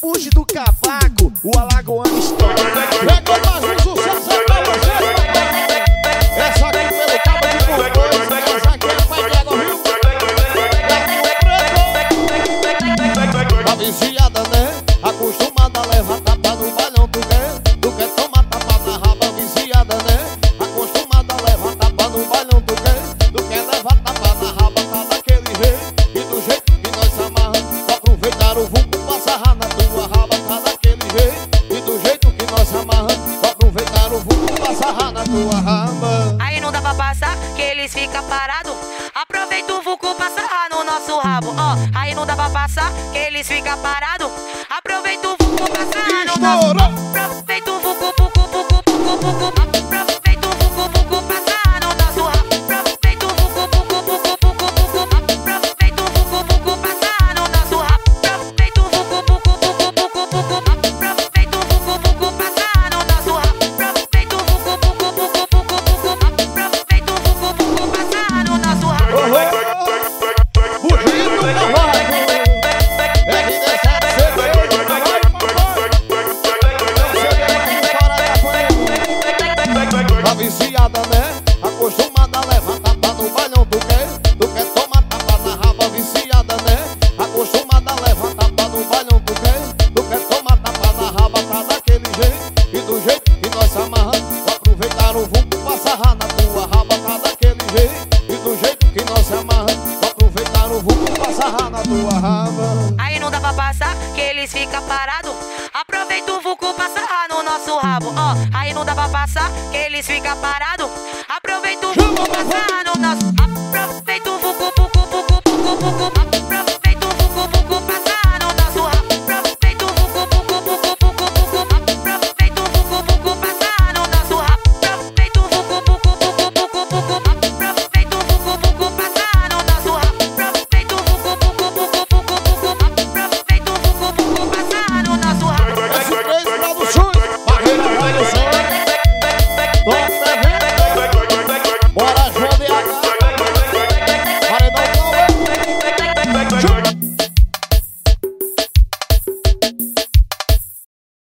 Puxe do cavaco, o alagoano estoura. Pegou mais um sucesso é pra você. Essa aqui pelo cabo de aqui é pai de água, viu? A viciada, né? Acostumada a que eles ficam parados. Aproveita o vulco pra sarrar no nosso rabo. Ó, aí não dá pra passar, que eles ficam parados. Aproveita o vulco pra sarrar no nosso Estourou. Aproveita o vulco, vulco, vulco, vulco, vulco. Viciada, né? Acostumada a levar tapa no balhão Tu quer? Tu quer tomar tapa na raba Viciada, né? Acostumada a levar tapa no balhão Tu quer? Tu quer tomar tapa na raba Tá daquele jeito E do jeito que nós amarramos aproveitar o vulco pra sarrar na tua raba Tá daquele jeito E do jeito que nós amarramos aproveitar o vulco pra sarrar na tua raba Aí não dá pra passar, que eles ficam parados. Aproveita o vulco pra sarrar no nosso rabo. Ó, aí não dá pra passar, que eles ficam parados. Aproveita o vulco pra sarrar no nosso.